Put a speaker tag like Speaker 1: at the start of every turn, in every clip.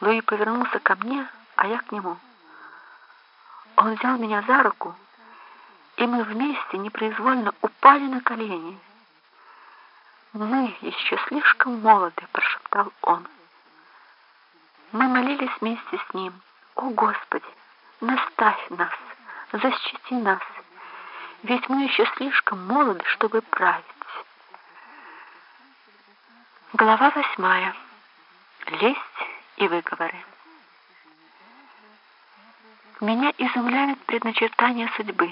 Speaker 1: Луи повернулся ко мне, а я к нему. Он взял меня за руку, и мы вместе непроизвольно упали на колени. «Мы еще слишком молоды», — прошептал он. Мы молились вместе с ним. «О, Господи, наставь нас, защити нас, ведь мы еще слишком молоды, чтобы править». Глава восьмая. Лесть и выговоры. Меня изумляет предначертание судьбы,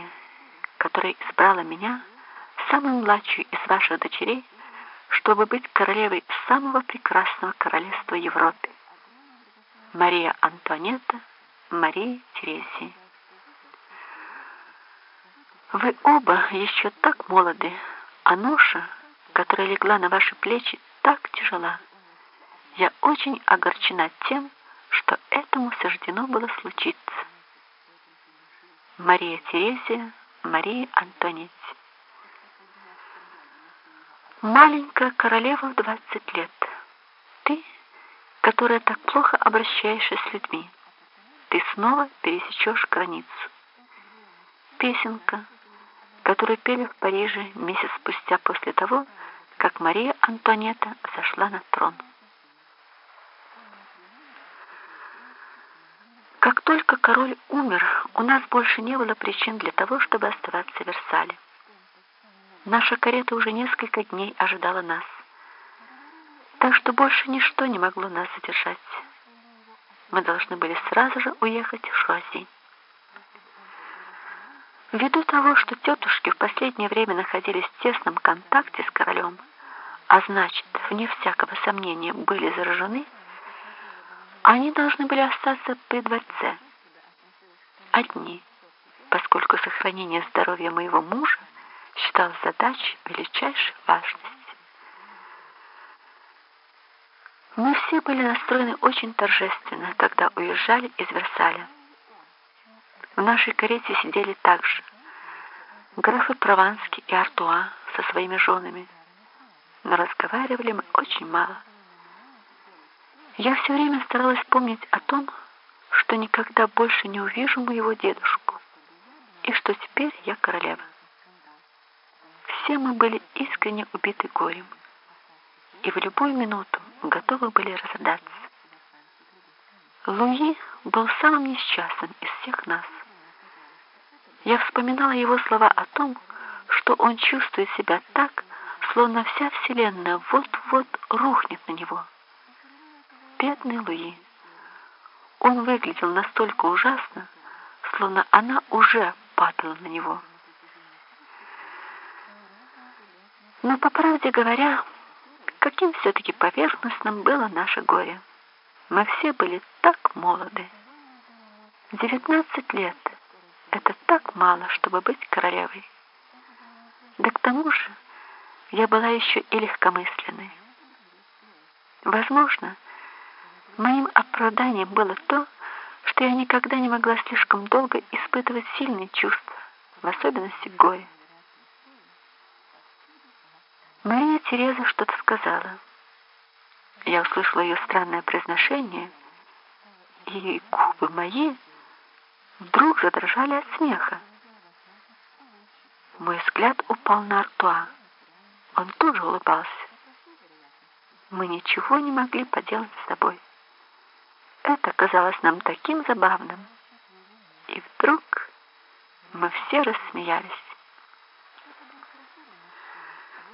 Speaker 1: которая избрала меня, самую младшую из ваших дочерей, чтобы быть королевой самого прекрасного королевства Европы. Мария Антуанетта, Мария Терезия. Вы оба еще так молоды, а ноша, которая легла на ваши плечи, так тяжела. Я очень огорчена тем, что этому суждено было случиться. Мария Терезия, Мария Антонетти. Маленькая королева в 20 лет. Ты, которая так плохо обращаешься с людьми, ты снова пересечешь границу. Песенка, которую пели в Париже месяц спустя после того, как Мария Антонета зашла на трон. Как только король умер, у нас больше не было причин для того, чтобы оставаться в Версале. Наша карета уже несколько дней ожидала нас, так что больше ничто не могло нас задержать. Мы должны были сразу же уехать в Шуази. Ввиду того, что тетушки в последнее время находились в тесном контакте с королем, а значит, вне всякого сомнения, были заражены, они должны были остаться при дворце. Одни, поскольку сохранение здоровья моего мужа считалось задачей величайшей важности. Мы все были настроены очень торжественно, когда уезжали из Версаля. В нашей карете сидели также графы Прованский и Артуа со своими женами, но разговаривали мы очень мало. Я все время старалась помнить о том, что никогда больше не увижу моего дедушку, и что теперь я королева. Все мы были искренне убиты горем, и в любую минуту готовы были разрыдаться. Луи был самым несчастным из всех нас. Я вспоминала его слова о том, что он чувствует себя так, словно вся вселенная вот-вот рухнет на него. Бедный Луи. Он выглядел настолько ужасно, словно она уже падала на него. Но, по правде говоря, каким все-таки поверхностным было наше горе. Мы все были так молоды. Девятнадцать лет — это так мало, чтобы быть королевой. Да к тому же я была еще и легкомысленной. Возможно, Моим оправданием было то, что я никогда не могла слишком долго испытывать сильные чувства, в особенности горе. Мария Тереза что-то сказала. Я услышала ее странное произношение, и губы мои вдруг задрожали от смеха. Мой взгляд упал на Артуа. Он тоже улыбался. Мы ничего не могли поделать с собой. Это казалось нам таким забавным. И вдруг мы все рассмеялись.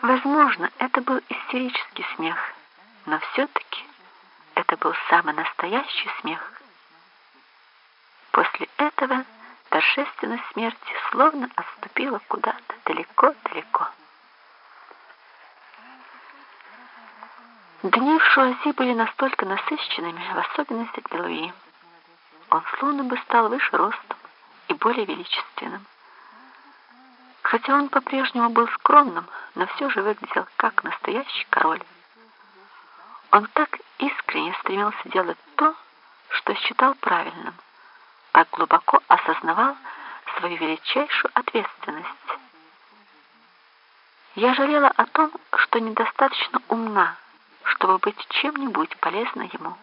Speaker 1: Возможно, это был истерический смех, но все-таки это был самый настоящий смех. После этого торжественность смерти словно отступила куда-то далеко-далеко. Дни в Шуази были настолько насыщенными, в особенности для Луи. Он словно бы стал выше ростом и более величественным. Хотя он по-прежнему был скромным, но все же выглядел как настоящий король. Он так искренне стремился делать то, что считал правильным, так глубоко осознавал свою величайшую ответственность. Я жалела о том, что недостаточно умна, чтобы быть чем-нибудь полезной ему.